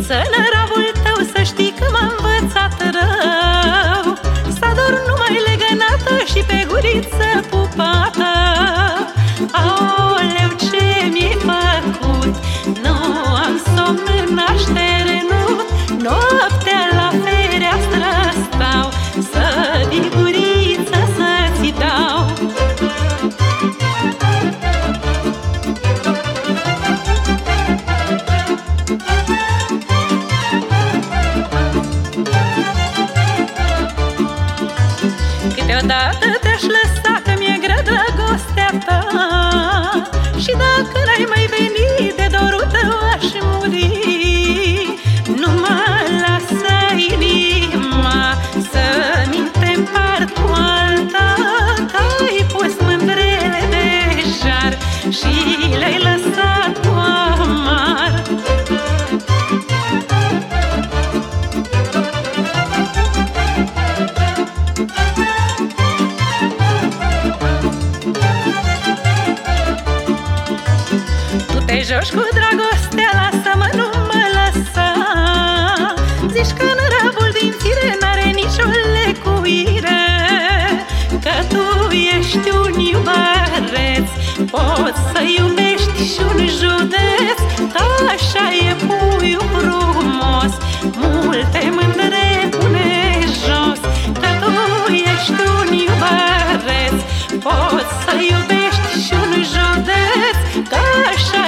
Cățălă, ravul tău, să știi că m-a învățat rău. Să ador numai legănată și pe guriță pupată. Schluss. Joci cu dragostea, lasă-mă, nu mă lăsa Zici că în rabul din fire n-are nicio lecuire Că tu ești un iubăreț Poți să iubești și un județ Da, așa e puiul frumos. Multe mândre pune jos Că tu ești un iubăreț Poți să iubești și un județ Că așa